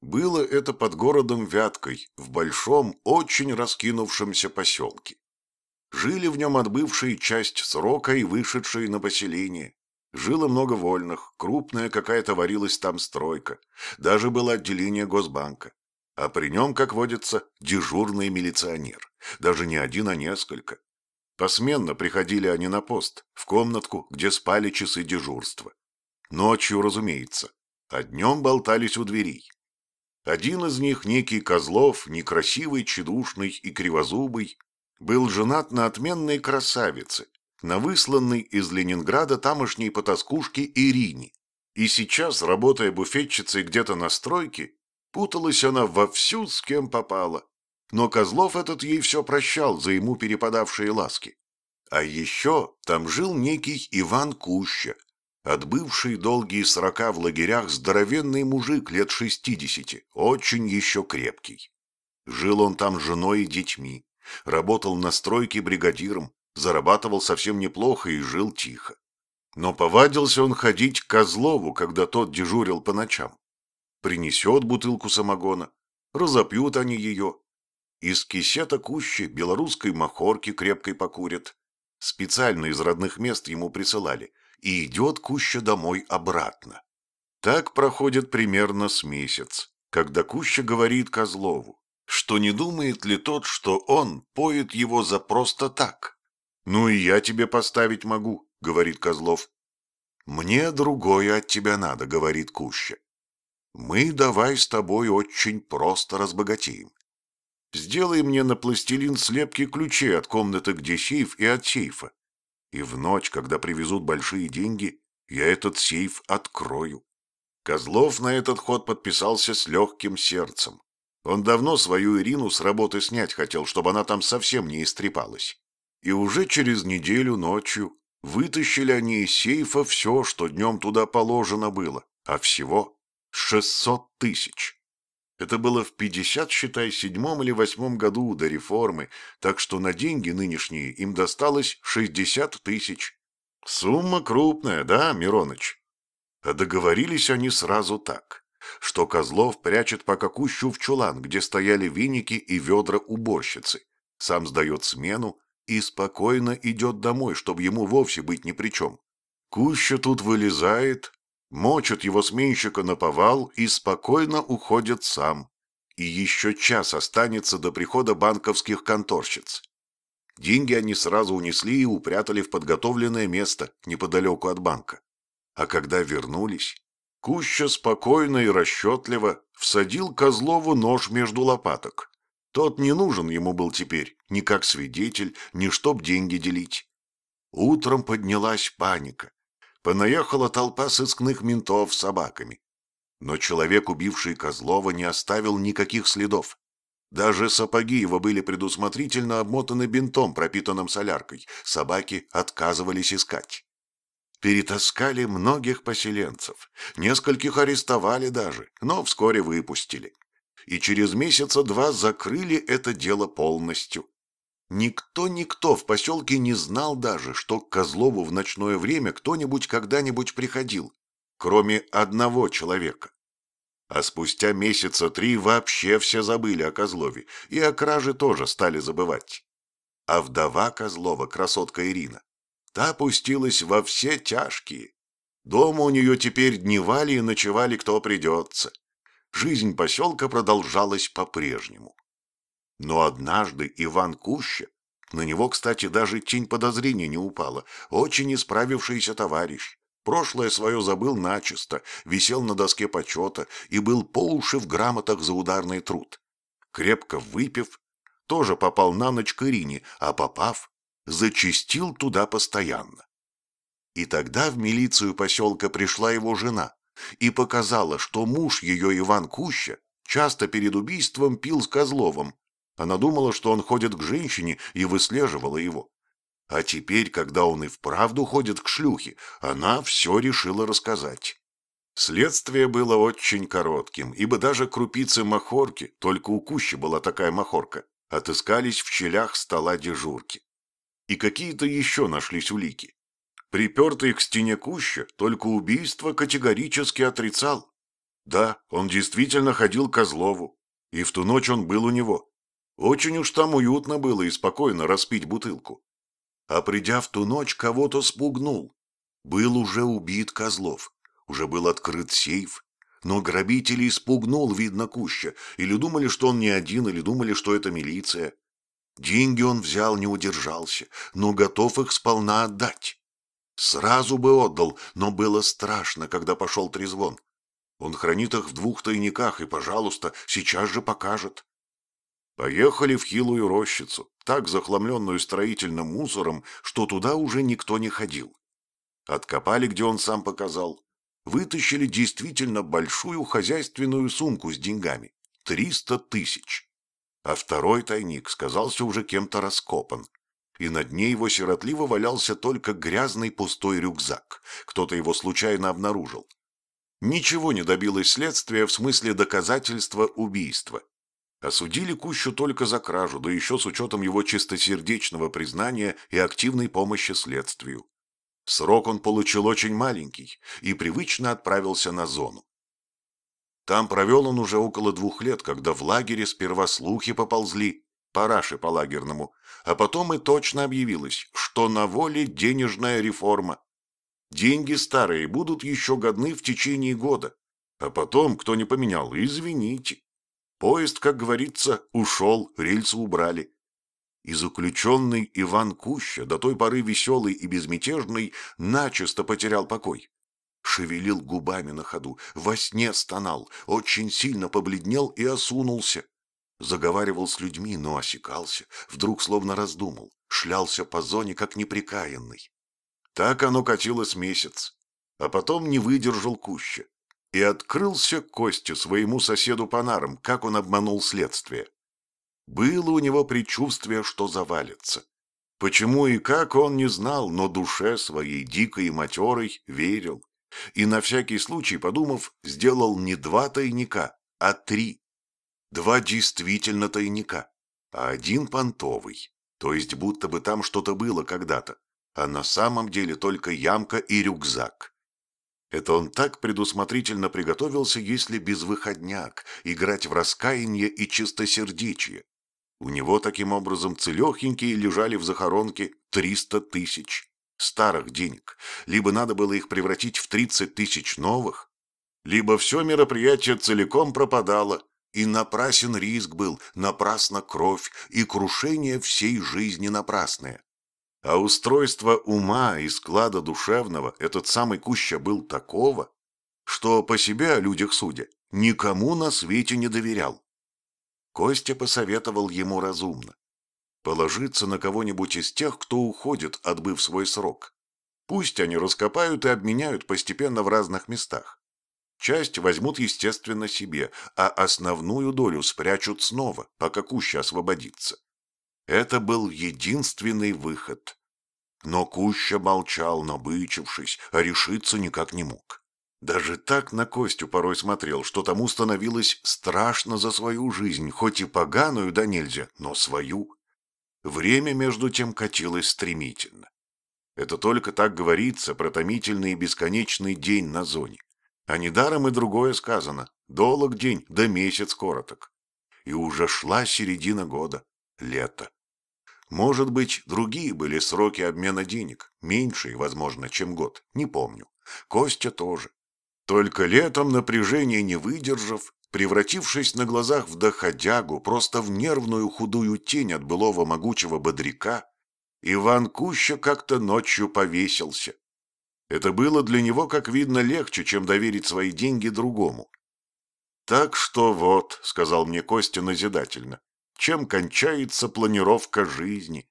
Было это под городом Вяткой, в большом, очень раскинувшемся поселке. Жили в нем отбывшие часть срока и вышедшие на поселение. Жило много вольных, крупная какая-то варилась там стройка. Даже было отделение Госбанка. А при нем, как водится, дежурный милиционер. Даже не один, а несколько. Посменно приходили они на пост, в комнатку, где спали часы дежурства. Ночью, разумеется, а днем болтались у дверей. Один из них, некий Козлов, некрасивый, чедушный и кривозубый, был женат на отменной красавице, на высланной из Ленинграда тамошней потаскушке Ирине. И сейчас, работая буфетчицей где-то на стройке, путалась она вовсю, с кем попала. Но Козлов этот ей все прощал за ему перепадавшие ласки. А еще там жил некий Иван Куща, отбывший долгие срока в лагерях здоровенный мужик лет шестидесяти, очень еще крепкий. Жил он там с женой и детьми, работал на стройке бригадиром, зарабатывал совсем неплохо и жил тихо. Но повадился он ходить к Козлову, когда тот дежурил по ночам. Принесет бутылку самогона, разопьют они ее. Из кисета кущи белорусской махорки крепкой покурят. Специально из родных мест ему присылали. И идет Куща домой обратно. Так проходит примерно с месяц, когда Куща говорит Козлову, что не думает ли тот, что он поет его за просто так. «Ну и я тебе поставить могу», — говорит Козлов. «Мне другое от тебя надо», — говорит Куща. «Мы давай с тобой очень просто разбогатеем. Сделай мне на пластилин слепки ключей от комнаты, где сейф, и от сейфа. И в ночь, когда привезут большие деньги, я этот сейф открою». Козлов на этот ход подписался с легким сердцем. Он давно свою Ирину с работы снять хотел, чтобы она там совсем не истрепалась. И уже через неделю ночью вытащили они из сейфа все, что днем туда положено было, а всего шестьсот тысяч. Это было в 50, считай, седьмом или восьмом году до реформы, так что на деньги нынешние им досталось 60 тысяч. Сумма крупная, да, Мироныч? А договорились они сразу так, что Козлов прячет пока кущу в чулан, где стояли виники и ведра уборщицы, сам сдает смену и спокойно идет домой, чтобы ему вовсе быть ни при чем. Куща тут вылезает, мочат его сменщика на повал и спокойно уходит сам. И еще час останется до прихода банковских конторщиц. Деньги они сразу унесли и упрятали в подготовленное место неподалеку от банка. А когда вернулись, Куща спокойно и расчетливо всадил Козлову нож между лопаток. Тот не нужен ему был теперь, ни как свидетель, ни чтоб деньги делить. Утром поднялась паника. Понаехала толпа сыскных ментов с собаками. Но человек, убивший Козлова, не оставил никаких следов. Даже сапоги его были предусмотрительно обмотаны бинтом, пропитанным соляркой. Собаки отказывались искать. Перетаскали многих поселенцев. Нескольких арестовали даже, но вскоре выпустили. И через месяца два закрыли это дело полностью. Никто-никто в поселке не знал даже, что к Козлову в ночное время кто-нибудь когда-нибудь приходил, кроме одного человека. А спустя месяца три вообще все забыли о Козлове, и о краже тоже стали забывать. А вдова Козлова, красотка Ирина, та пустилась во все тяжкие. Дома у нее теперь дневали и ночевали кто придется. Жизнь поселка продолжалась по-прежнему. Но однажды Иван Куща, на него, кстати, даже тень подозрения не упала, очень исправившийся товарищ, прошлое свое забыл начисто, висел на доске почета и был по уши в грамотах за ударный труд. Крепко выпив, тоже попал на ночь к Ирине, а попав, зачистил туда постоянно. И тогда в милицию поселка пришла его жена и показала, что муж ее Иван Куща часто перед убийством пил с Козловым, она думала, что он ходит к женщине и выслеживала его. А теперь, когда он и вправду ходит к шлюхе, она все решила рассказать. Следствие было очень коротким, ибо даже крупицы махорки, только у Кущи была такая махорка, отыскались в щелях стола дежурки. И какие-то еще нашлись улики. Припертый к стене Куща только убийство категорически отрицал. Да, он действительно ходил к Козлову, и в ту ночь он был у него. Очень уж там уютно было и спокойно распить бутылку. А придя в ту ночь, кого-то спугнул. Был уже убит Козлов, уже был открыт сейф, но грабителей спугнул, видно, Куща, или думали, что он не один, или думали, что это милиция. Деньги он взял, не удержался, но готов их сполна отдать. Сразу бы отдал, но было страшно, когда пошел трезвон. Он хранит их в двух тайниках и, пожалуйста, сейчас же покажет. Поехали в хилую рощицу, так захламленную строительным мусором, что туда уже никто не ходил. Откопали, где он сам показал, вытащили действительно большую хозяйственную сумку с деньгами. Триста тысяч. А второй тайник сказался уже кем-то раскопан. И на дне его сиротливо валялся только грязный пустой рюкзак. Кто-то его случайно обнаружил. Ничего не добилось следствия в смысле доказательства убийства. Осудили Кущу только за кражу, да еще с учетом его чистосердечного признания и активной помощи следствию. Срок он получил очень маленький и привычно отправился на зону. Там провел он уже около двух лет, когда в лагере сперва слухи поползли, параши по лагерному, а потом и точно объявилось, что на воле денежная реформа. Деньги старые будут еще годны в течение года, а потом, кто не поменял, извините. Поезд, как говорится, ушел, рельсы убрали и заключенный Иван Куща, до той поры веселый и безмятежный, начисто потерял покой. Шевелил губами на ходу, во сне стонал, очень сильно побледнел и осунулся. Заговаривал с людьми, но осекался, вдруг словно раздумал, шлялся по зоне, как неприкаянный. Так оно катилось месяц, а потом не выдержал Куща и открылся Косте своему соседу по нарам, как он обманул следствие. Было у него предчувствие, что завалится. Почему и как он не знал, но душе своей, дикой и матерой, верил. И на всякий случай, подумав, сделал не два тайника, а три. Два действительно тайника, а один понтовый, то есть будто бы там что-то было когда-то, а на самом деле только ямка и рюкзак. Это он так предусмотрительно приготовился, если безвыходняк, играть в раскаяние и чистосердечие. У него таким образом целехенькие лежали в захоронке триста тысяч старых денег. Либо надо было их превратить в тридцать тысяч новых, либо все мероприятие целиком пропадало, и напрасен риск был, напрасна кровь, и крушение всей жизни напрасное. А устройство ума и склада душевного этот самый Куща был такого, что по себе о людях судя никому на свете не доверял. Костя посоветовал ему разумно. Положиться на кого-нибудь из тех, кто уходит, отбыв свой срок. Пусть они раскопают и обменяют постепенно в разных местах. Часть возьмут, естественно, себе, а основную долю спрячут снова, пока Куща освободится. Это был единственный выход. Но Куща молчал, набычившись, а решиться никак не мог. Даже так на Костю порой смотрел, что тому становилось страшно за свою жизнь, хоть и поганую да нельзя, но свою. Время между тем катилось стремительно. Это только так говорится про томительный и бесконечный день на зоне. А недаром и другое сказано. Долг день, да месяц короток. И уже шла середина года, лето. Может быть, другие были сроки обмена денег, меньшие, возможно, чем год, не помню. Костя тоже. Только летом напряжение не выдержав, превратившись на глазах в доходягу, просто в нервную худую тень от былого могучего бодряка, Иван Куща как-то ночью повесился. Это было для него, как видно, легче, чем доверить свои деньги другому. «Так что вот», — сказал мне Костя назидательно, — «чем кончается планировка жизни?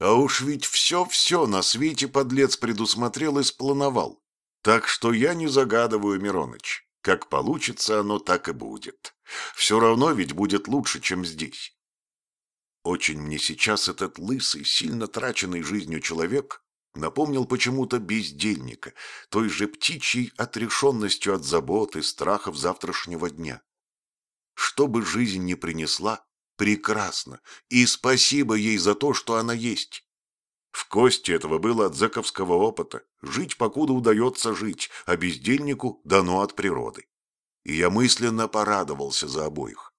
А уж ведь все-все на свете подлец предусмотрел и сплановал. Так что я не загадываю, Мироныч. Как получится оно, так и будет. Все равно ведь будет лучше, чем здесь. Очень мне сейчас этот лысый, сильно траченный жизнью человек напомнил почему-то бездельника, той же птичьей отрешенностью от забот и страхов завтрашнего дня. Что бы жизнь ни принесла, прекрасно, и спасибо ей за то, что она есть. В кости этого было от зэковского опыта. Жить, покуда удается жить, а бездельнику дано от природы. и я мысленно порадовался за обоих.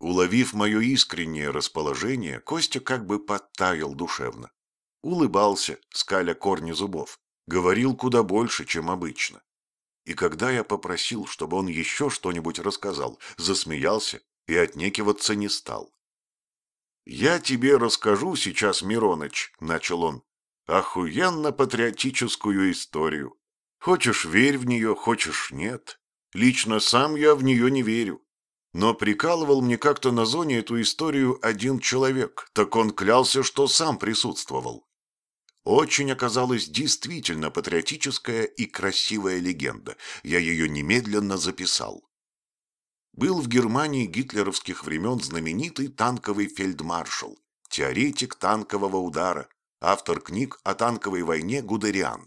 Уловив мое искреннее расположение, Костя как бы подтаял душевно. Улыбался, скаля корни зубов. Говорил куда больше, чем обычно. И когда я попросил, чтобы он еще что-нибудь рассказал, засмеялся и отнекиваться не стал. «Я тебе расскажу сейчас, Мироныч», — начал он, — «охуенно-патриотическую историю. Хочешь, верь в нее, хочешь, нет. Лично сам я в нее не верю. Но прикалывал мне как-то на зоне эту историю один человек, так он клялся, что сам присутствовал. Очень оказалась действительно патриотическая и красивая легенда. Я ее немедленно записал. Был в Германии гитлеровских времен знаменитый танковый фельдмаршал, теоретик танкового удара, автор книг о танковой войне Гудериан.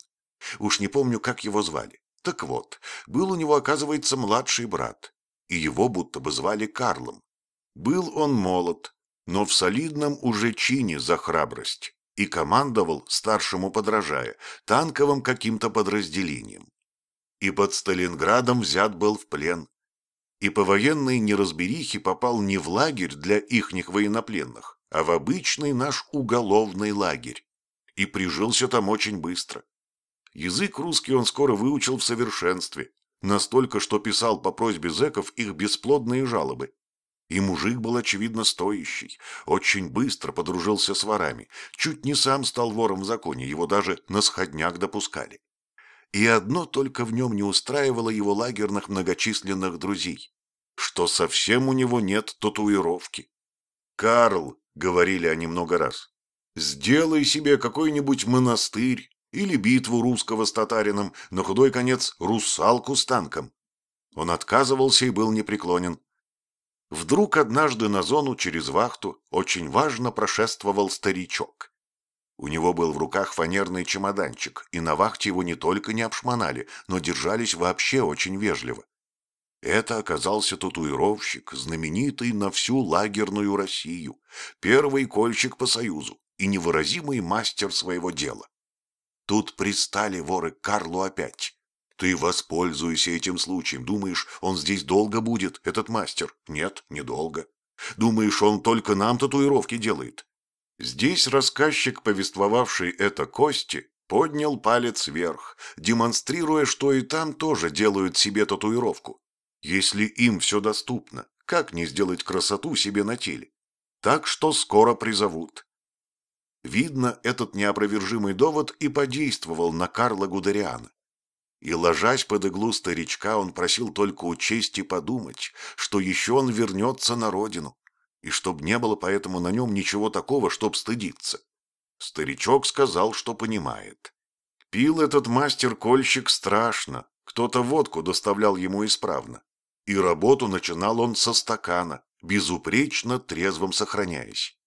Уж не помню, как его звали. Так вот, был у него, оказывается, младший брат, и его будто бы звали Карлом. Был он молод, но в солидном уже чине за храбрость и командовал, старшему подражая, танковым каким-то подразделением. И под Сталинградом взят был в плен. И по военной неразберихе попал не в лагерь для ихних военнопленных, а в обычный наш уголовный лагерь. И прижился там очень быстро. Язык русский он скоро выучил в совершенстве, настолько, что писал по просьбе зэков их бесплодные жалобы. И мужик был, очевидно, стоящий, очень быстро подружился с ворами, чуть не сам стал вором в законе, его даже на сходняк допускали. И одно только в нем не устраивало его лагерных многочисленных друзей, что совсем у него нет татуировки. «Карл», — говорили они много раз, — «сделай себе какой-нибудь монастырь или битву русского с татарином, на худой конец русалку с танком». Он отказывался и был непреклонен. Вдруг однажды на зону через вахту очень важно прошествовал старичок. У него был в руках фанерный чемоданчик, и на вахте его не только не обшмонали, но держались вообще очень вежливо. Это оказался татуировщик, знаменитый на всю лагерную Россию, первый кольщик по Союзу и невыразимый мастер своего дела. Тут пристали воры Карлу опять. Ты воспользуйся этим случаем. Думаешь, он здесь долго будет, этот мастер? Нет, недолго. Думаешь, он только нам татуировки делает? Здесь рассказчик, повествовавший это Кости, поднял палец вверх, демонстрируя, что и там тоже делают себе татуировку. Если им все доступно, как не сделать красоту себе на теле? Так что скоро призовут. Видно, этот неопровержимый довод и подействовал на Карла Гудериана. И, ложась под иглу старичка, он просил только учесть и подумать, что еще он вернется на родину, и чтоб не было поэтому на нем ничего такого, чтоб стыдиться. Старичок сказал, что понимает. Пил этот мастер-кольщик страшно, кто-то водку доставлял ему исправно. И работу начинал он со стакана, безупречно трезвым сохраняясь.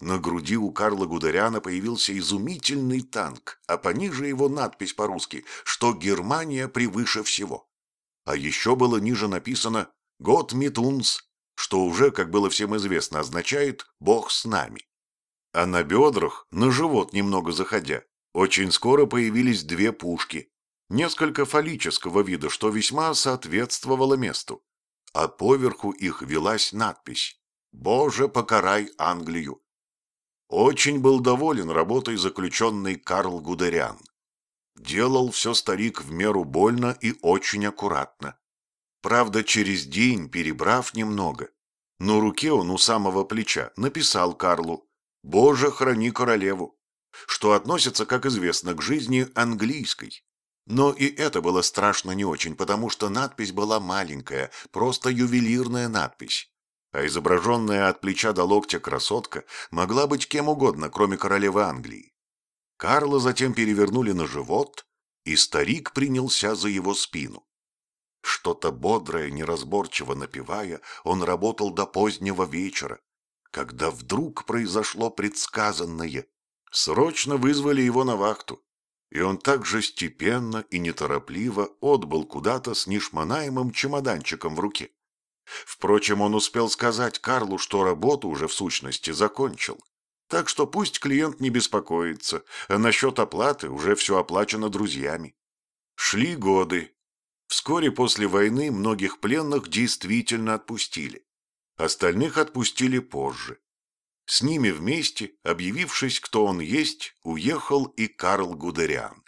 На груди у Карла Гударяна появился изумительный танк, а пониже его надпись по-русски, что Германия превыше всего. А еще было ниже написано «Год Митунс», что уже, как было всем известно, означает «Бог с нами». А на бедрах, на живот немного заходя, очень скоро появились две пушки, несколько фаллического вида, что весьма соответствовало месту. А поверху их велась надпись «Боже, покарай Англию». Очень был доволен работой заключенный Карл Гудериан. Делал все старик в меру больно и очень аккуратно. Правда, через день, перебрав немного, на руке он у самого плеча написал Карлу «Боже, храни королеву», что относится, как известно, к жизни английской. Но и это было страшно не очень, потому что надпись была маленькая, просто ювелирная надпись а изображенная от плеча до локтя красотка могла быть кем угодно, кроме королевы Англии. Карла затем перевернули на живот, и старик принялся за его спину. Что-то бодрое, неразборчиво напевая, он работал до позднего вечера, когда вдруг произошло предсказанное. Срочно вызвали его на вахту, и он так же степенно и неторопливо отбыл куда-то с нешмонаемым чемоданчиком в руке. Впрочем, он успел сказать Карлу, что работу уже в сущности закончил. Так что пусть клиент не беспокоится, а насчет оплаты уже все оплачено друзьями. Шли годы. Вскоре после войны многих пленных действительно отпустили. Остальных отпустили позже. С ними вместе, объявившись, кто он есть, уехал и Карл Гудериан.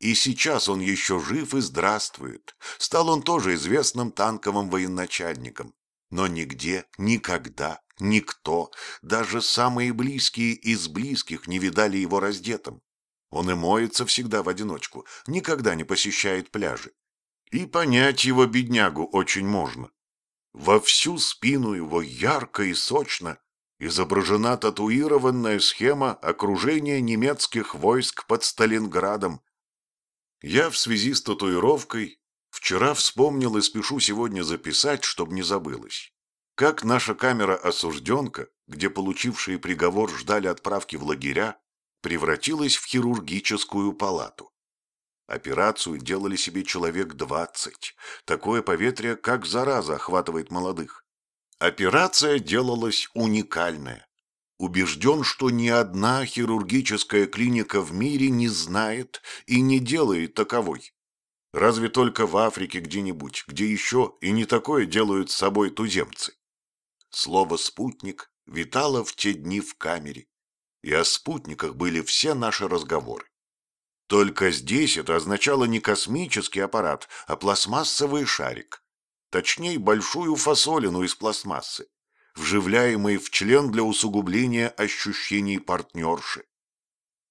И сейчас он еще жив и здравствует. Стал он тоже известным танковым военачальником. Но нигде, никогда, никто, даже самые близкие из близких не видали его раздетым. Он и моется всегда в одиночку, никогда не посещает пляжи. И понять его, беднягу, очень можно. Во всю спину его ярко и сочно изображена татуированная схема окружения немецких войск под Сталинградом. Я в связи с татуировкой вчера вспомнил и спешу сегодня записать, чтобы не забылось. Как наша камера-осужденка, где получившие приговор ждали отправки в лагеря, превратилась в хирургическую палату. Операцию делали себе человек двадцать. Такое поветрие, как зараза, охватывает молодых. Операция делалась уникальная. Убежден, что ни одна хирургическая клиника в мире не знает и не делает таковой. Разве только в Африке где-нибудь, где еще и не такое делают с собой туземцы. Слово «спутник» витало в те дни в камере, и о спутниках были все наши разговоры. Только здесь это означало не космический аппарат, а пластмассовый шарик. Точнее, большую фасолину из пластмассы, вживляемый в член для усугубления ощущений партнерши.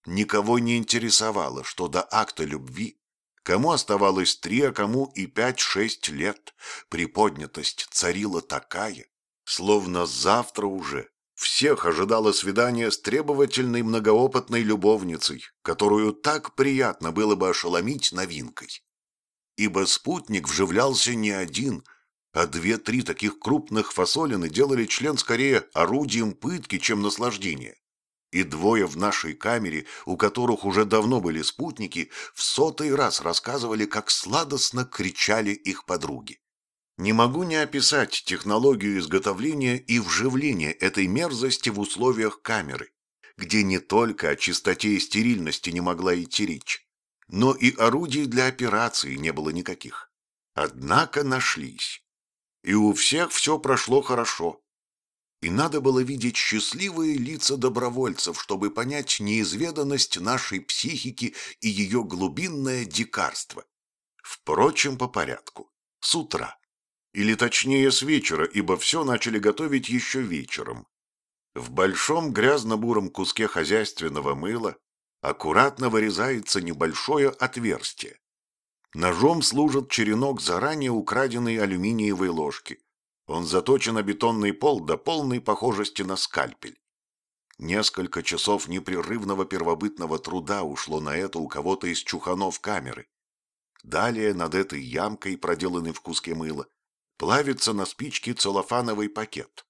Никого не интересовало, что до акта любви Кому оставалось три, а кому и пять-шесть лет. Приподнятость царила такая, словно завтра уже всех ожидало свидание с требовательной многоопытной любовницей, которую так приятно было бы ошеломить новинкой. Ибо спутник вживлялся не один, а две-три таких крупных фасолины делали член скорее орудием пытки, чем наслаждения. И двое в нашей камере, у которых уже давно были спутники, в сотый раз рассказывали, как сладостно кричали их подруги. Не могу не описать технологию изготовления и вживления этой мерзости в условиях камеры, где не только о чистоте и стерильности не могла идти речь, но и орудий для операции не было никаких. Однако нашлись. И у всех все прошло хорошо. И надо было видеть счастливые лица добровольцев, чтобы понять неизведанность нашей психики и ее глубинное дикарство. Впрочем, по порядку. С утра. Или точнее с вечера, ибо все начали готовить еще вечером. В большом грязно-буром куске хозяйственного мыла аккуратно вырезается небольшое отверстие. Ножом служит черенок заранее украденной алюминиевой ложки. Он заточен на бетонный пол до полной похожести на скальпель. Несколько часов непрерывного первобытного труда ушло на это у кого-то из чуханов камеры. Далее над этой ямкой, проделанной в куске мыла, плавится на спичке целлофановый пакет.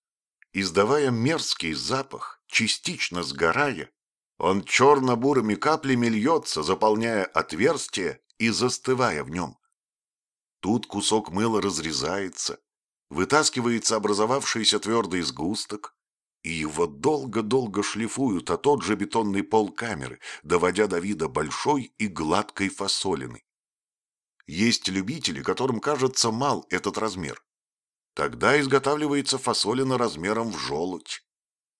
Издавая мерзкий запах, частично сгорая, он черно-бурыми каплями льется, заполняя отверстие и застывая в нем. Тут кусок мыла разрезается, вытаскивается образовавшийся твердый сгусток, и его долго-долго шлифуют, а тот же бетонный пол камеры, доводя до вида большой и гладкой фасолины. Есть любители, которым кажется мал этот размер. Тогда изготавливается фасолина размером в желудь.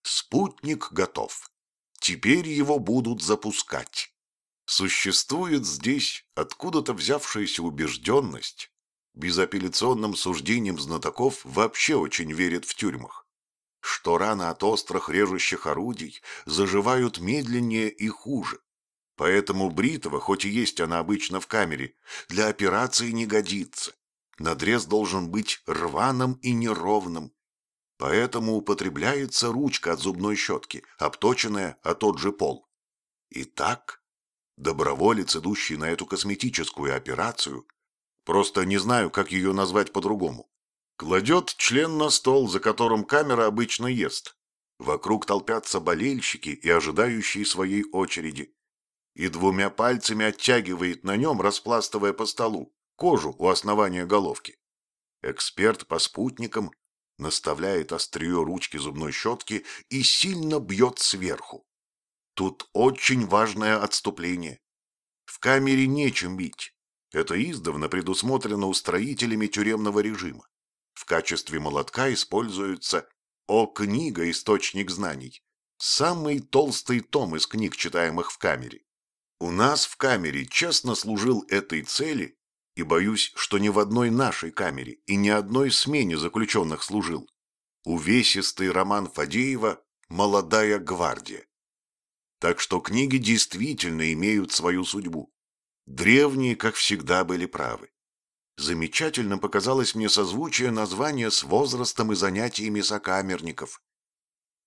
Спутник готов. Теперь его будут запускать. Существует здесь откуда-то взявшаяся убежденность, безапелляционным суждением знатоков вообще очень верят в тюрьмах, что раны от острых режущих орудий заживают медленнее и хуже, Поэтому бритва, хоть и есть она обычно в камере, для операции не годится. Надрез должен быть рваным и неровным. Поэтому употребляется ручка от зубной щетки, обточенная о тот же пол. Итак, доброволец, идущий на эту косметическую операцию, просто не знаю, как ее назвать по-другому, кладет член на стол, за которым камера обычно ест. Вокруг толпятся болельщики и ожидающие своей очереди и двумя пальцами оттягивает на нем, распластывая по столу, кожу у основания головки. Эксперт по спутникам наставляет острие ручки зубной щетки и сильно бьет сверху. Тут очень важное отступление. В камере нечем бить. Это издавна предусмотрено устроителями тюремного режима. В качестве молотка используется «О книга. Источник знаний». Самый толстый том из книг, читаемых в камере. У нас в камере честно служил этой цели, и боюсь, что ни в одной нашей камере и ни одной смене заключенных служил. Увесистый роман Фадеева «Молодая гвардия». Так что книги действительно имеют свою судьбу. Древние, как всегда, были правы. Замечательно показалось мне созвучие названия с возрастом и занятиями сокамерников.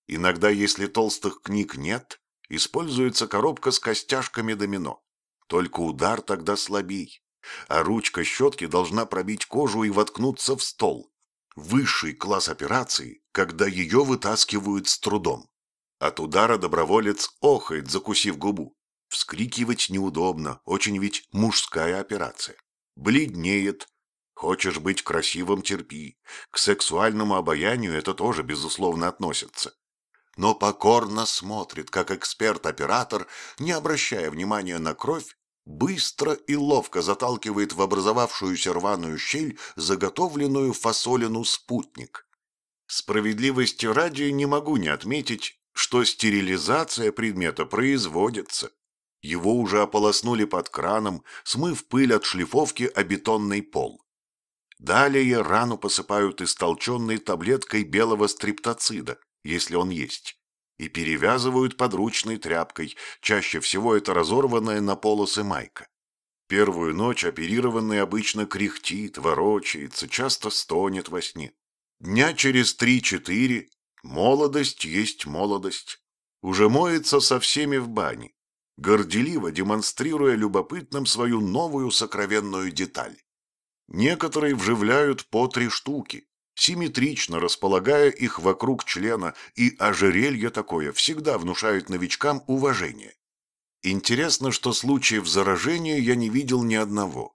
Иногда, если толстых книг нет, используется коробка с костяшками домино. Только удар тогда слабей, а ручка щетки должна пробить кожу и воткнуться в стол. Высший класс операции, когда ее вытаскивают с трудом. От удара доброволец охает, закусив губу. Вскрикивать неудобно, очень ведь мужская операция. Бледнеет. Хочешь быть красивым – терпи. К сексуальному обаянию это тоже, безусловно, относится но покорно смотрит, как эксперт-оператор, не обращая внимания на кровь, быстро и ловко заталкивает в образовавшуюся рваную щель заготовленную фасолину спутник. Справедливости ради не могу не отметить, что стерилизация предмета производится. Его уже ополоснули под краном, смыв пыль от шлифовки о бетонный пол. Далее рану посыпают истолченной таблеткой белого стриптоцида, если он есть, и перевязывают подручной тряпкой, чаще всего это разорванная на полосы майка. Первую ночь оперированный обычно кряхтит, ворочается, часто стонет во сне. Дня через три-четыре молодость есть молодость. Уже моется со всеми в бане, горделиво демонстрируя любопытным свою новую сокровенную деталь. Некоторые вживляют по три штуки, симметрично располагая их вокруг члена, и ожерелье такое всегда внушает новичкам уважение. Интересно, что случаев заражения я не видел ни одного.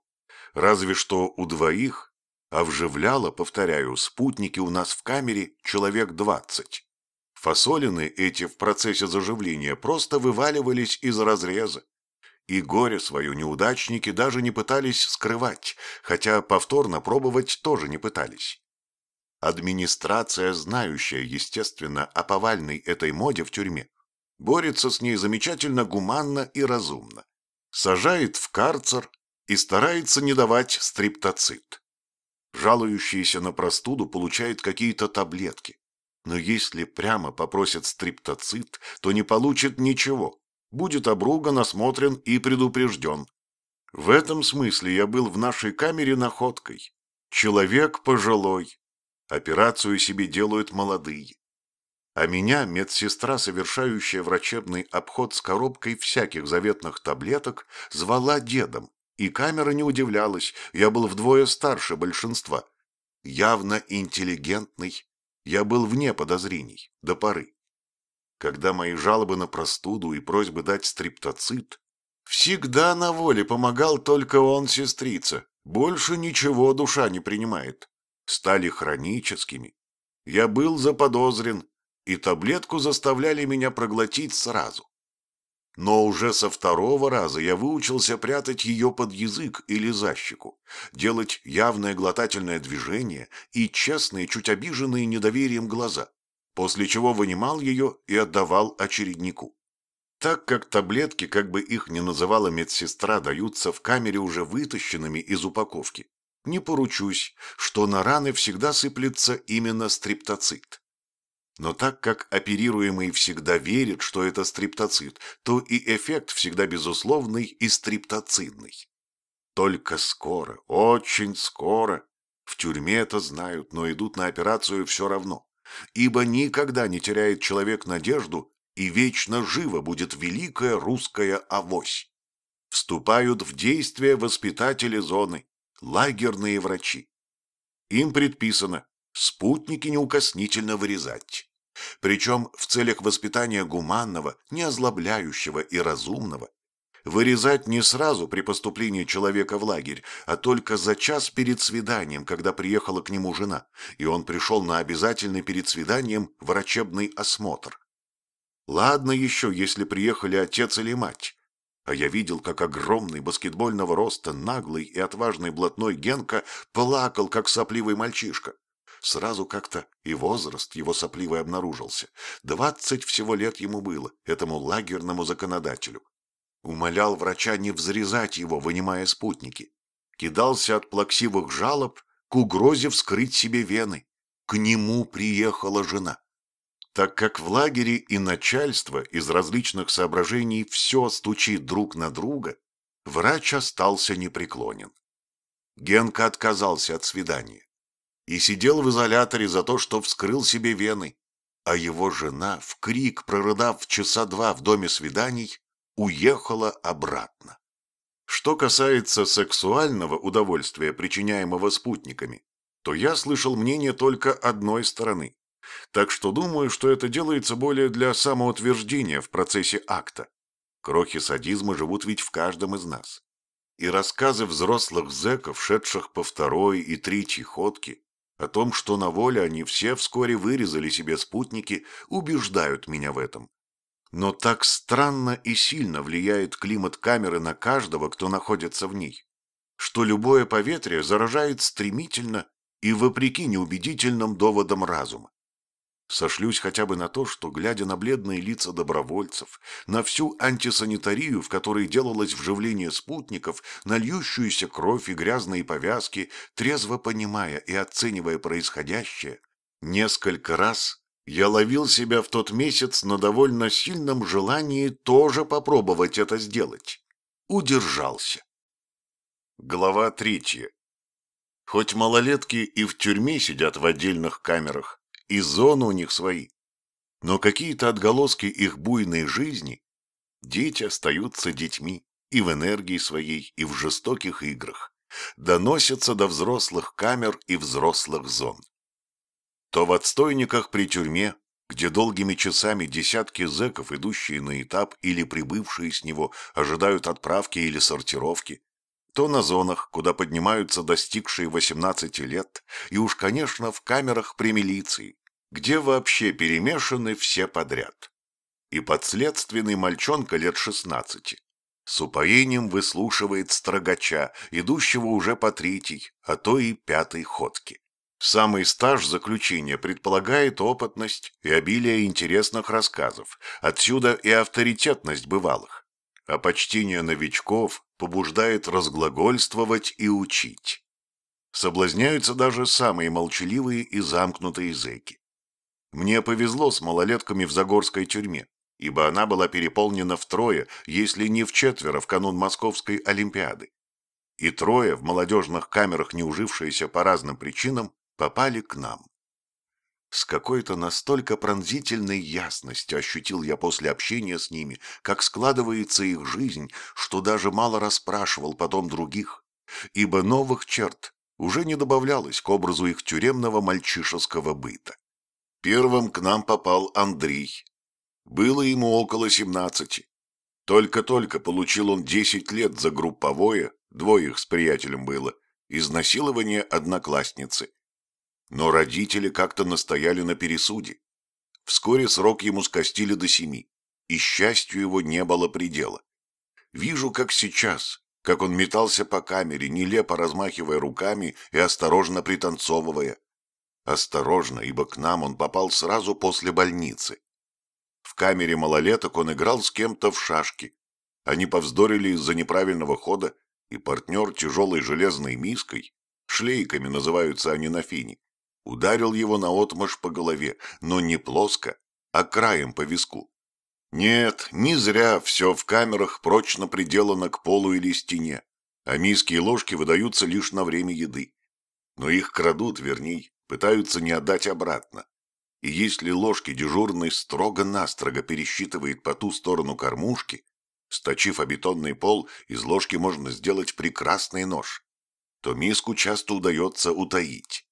Разве что у двоих, а вживляло, повторяю, спутники у нас в камере человек двадцать. Фасолины эти в процессе заживления просто вываливались из разреза. И горе свое неудачники даже не пытались скрывать, хотя повторно пробовать тоже не пытались. Администрация, знающая, естественно, о повальной этой моде в тюрьме, борется с ней замечательно гуманно и разумно. Сажает в карцер и старается не давать стриптоцит. Жалующийся на простуду получает какие-то таблетки. Но если прямо попросит стриптоцит, то не получит ничего. Будет обруган, осмотрен и предупрежден. В этом смысле я был в нашей камере находкой. Человек пожилой, Операцию себе делают молодые. А меня медсестра, совершающая врачебный обход с коробкой всяких заветных таблеток, звала дедом, и камера не удивлялась, я был вдвое старше большинства. Явно интеллигентный, я был вне подозрений, до поры. Когда мои жалобы на простуду и просьбы дать стриптоцит, всегда на воле помогал только он, сестрица, больше ничего душа не принимает стали хроническими. Я был заподозрен, и таблетку заставляли меня проглотить сразу. Но уже со второго раза я выучился прятать ее под язык или за щеку, делать явное глотательное движение и честные, чуть обиженные недоверием глаза, после чего вынимал ее и отдавал очереднику. Так как таблетки, как бы их ни называла медсестра, даются в камере уже вытащенными из упаковки, не поручусь, что на раны всегда сыплется именно стриптоцит. Но так как оперируемый всегда верит, что это стриптоцит, то и эффект всегда безусловный и стриптоцидный. Только скоро, очень скоро, в тюрьме это знают, но идут на операцию все равно, ибо никогда не теряет человек надежду, и вечно живо будет великая русская авось. Вступают в действие воспитатели зоны, лагерные врачи. Им предписано спутники неукоснительно вырезать. Причем в целях воспитания гуманного, неозлобляющего и разумного. Вырезать не сразу при поступлении человека в лагерь, а только за час перед свиданием, когда приехала к нему жена, и он пришел на обязательный перед свиданием врачебный осмотр. Ладно еще, если приехали отец или мать. А я видел, как огромный баскетбольного роста, наглый и отважный блатной Генка плакал, как сопливый мальчишка. Сразу как-то и возраст его сопливый обнаружился. Двадцать всего лет ему было, этому лагерному законодателю. Умолял врача не взрезать его, вынимая спутники. Кидался от плаксивых жалоб к угрозе вскрыть себе вены. К нему приехала жена. Так как в лагере и начальство из различных соображений все стучит друг на друга, врач остался непреклонен. Генка отказался от свидания и сидел в изоляторе за то, что вскрыл себе вены, а его жена, в крик прорыдав часа два в доме свиданий, уехала обратно. Что касается сексуального удовольствия, причиняемого спутниками, то я слышал мнение только одной стороны. Так что думаю, что это делается более для самоутверждения в процессе акта. Крохи садизма живут ведь в каждом из нас. И рассказы взрослых зэков, шедших по второй и третьей ходке, о том, что на воле они все вскоре вырезали себе спутники, убеждают меня в этом. Но так странно и сильно влияет климат камеры на каждого, кто находится в ней, что любое поветрие заражает стремительно и вопреки неубедительным доводам разума. Сошлюсь хотя бы на то, что, глядя на бледные лица добровольцев, на всю антисанитарию, в которой делалось вживление спутников, на льющуюся кровь и грязные повязки, трезво понимая и оценивая происходящее, несколько раз я ловил себя в тот месяц на довольно сильном желании тоже попробовать это сделать. Удержался. Глава третья. Хоть малолетки и в тюрьме сидят в отдельных камерах, и зоны у них свои. Но какие-то отголоски их буйной жизни дети остаются детьми и в энергии своей, и в жестоких играх, доносятся до взрослых камер и взрослых зон. То в отстойниках при тюрьме, где долгими часами десятки зэков, идущие на этап или прибывшие с него, ожидают отправки или сортировки, то на зонах, куда поднимаются достигшие 18 лет, и уж, конечно, в камерах при милиции, где вообще перемешаны все подряд. И подследственный мальчонка лет 16 с упоением выслушивает строгача, идущего уже по третьей, а то и пятой ходке. Самый стаж заключения предполагает опытность и обилие интересных рассказов, отсюда и авторитетность бывалых. А почтение новичков побуждает разглагольствовать и учить. Соблазняются даже самые молчаливые и замкнутые зэки. Мне повезло с малолетками в Загорской тюрьме, ибо она была переполнена втрое, если не в четверо в канун Московской Олимпиады. И трое, в молодежных камерах не ужившиеся по разным причинам, попали к нам. С какой-то настолько пронзительной ясностью ощутил я после общения с ними, как складывается их жизнь, что даже мало расспрашивал потом других, ибо новых черт уже не добавлялось к образу их тюремного мальчишеского быта. Первым к нам попал Андрей. Было ему около семнадцати. Только-только получил он десять лет за групповое, двое их с приятелем было, изнасилование одноклассницы. Но родители как-то настояли на пересуде. Вскоре срок ему скостили до семи, и счастью его не было предела. Вижу, как сейчас, как он метался по камере, нелепо размахивая руками и осторожно пританцовывая. Осторожно, ибо к нам он попал сразу после больницы. В камере малолеток он играл с кем-то в шашки. Они повздорили из-за неправильного хода, и партнер тяжелой железной миской, шлейками называются они на фине, ударил его наотмашь по голове, но не плоско, а краем по виску. Нет, не зря все в камерах прочно приделано к полу или стене, а миски и ложки выдаются лишь на время еды. Но их крадут, верней, пытаются не отдать обратно. И если ложки дежурный строго-настрого пересчитывает по ту сторону кормушки, сточив о бетонный пол, из ложки можно сделать прекрасный нож, то миску часто удается утаить.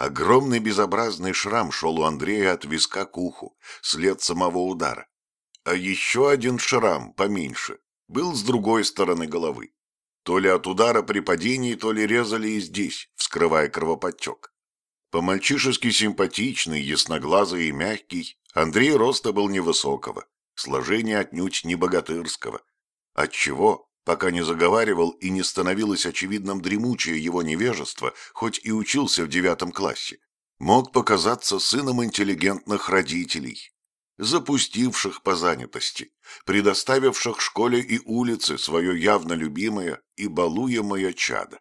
Огромный безобразный шрам шел у Андрея от виска к уху, след самого удара. А еще один шрам, поменьше, был с другой стороны головы. То ли от удара при падении, то ли резали и здесь, вскрывая кровоподтек. По-мальчишески симпатичный, ясноглазый и мягкий, Андрей роста был невысокого, сложение отнюдь не богатырского. Отчего, пока не заговаривал и не становилось очевидным дремучее его невежество, хоть и учился в девятом классе, мог показаться сыном интеллигентных родителей, запустивших по занятости, предоставивших школе и улице свое явно любимое и балуемое чадо.